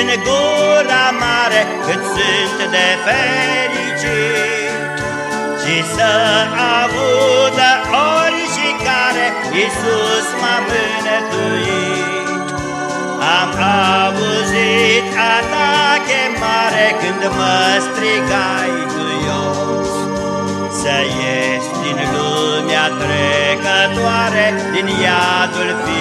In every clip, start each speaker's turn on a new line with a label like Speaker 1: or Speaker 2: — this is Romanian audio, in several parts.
Speaker 1: în gura mare cât sunt de fericit. Și să audă ori și care Iisus m-a mânătuit. Am auzit a ta chemare când mă strigai duios. Să ieși din lumea trecătoare, din iadul fioros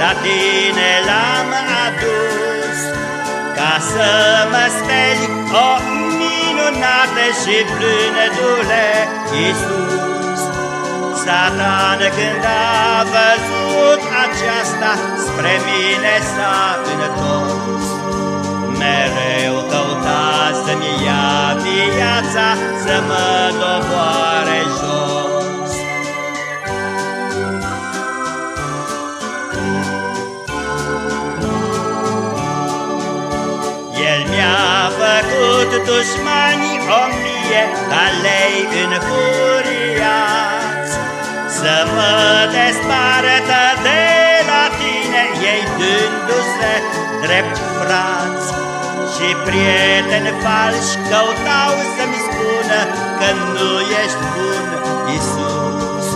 Speaker 1: La tine l-am adus Ca să mă speli o minunată și plânădule Iisus. Satan când a văzut aceasta Spre mine s-a întors. Mereu căuta să-mi ia viața Să mă doboare jos făcut dușmani o mie ca lei înfuriați Să mă despartă de la tine, ei dându-se drept frați. Și prieteni falși căutau să-mi spună că nu ești bun, Iisus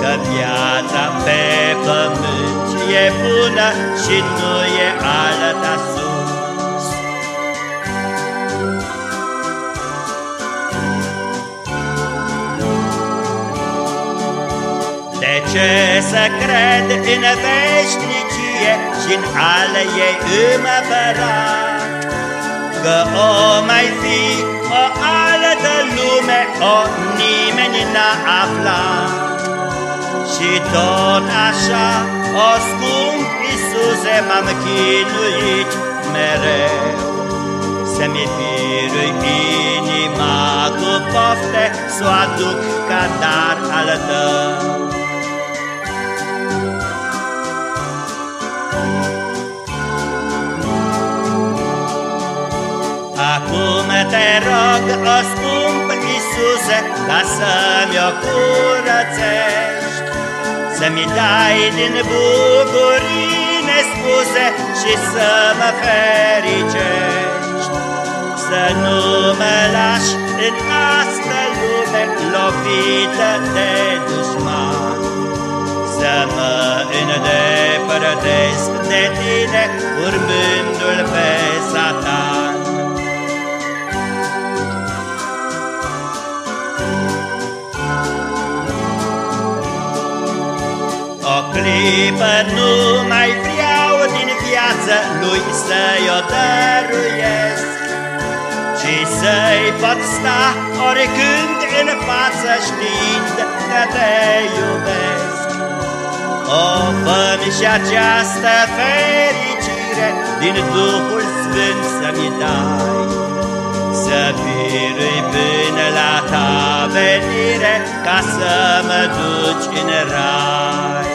Speaker 1: Că viața pe pământ e bună și nu e alta sus ce să cred în veșnicie și în ale ei împărat? Că o mai fi o altă lume, o nimeni n-a aflat. Și tot așa, o scump Iisuse, m-am chinuit mereu. Să-mi birui inima cu pofte, s-o aduc ca dar al tău. Acum te rog, o scump Iisuse, ca să-mi o curățești, Să-mi dai din bucurii nespuse și să mă fericești. Să nu mă lași în asta lume lovită de dușman, Să mă îndepărtesc de tine urmându-l pe Satan. Clipă nu mai vreau din viață lui să-i o dăruiesc, Ci să-i pot sta oricând în față știind că te iubesc. O, fă și această fericire din Duhul Sfânt să-mi dai, Să birui până la ta venire ca să mă duci în rai.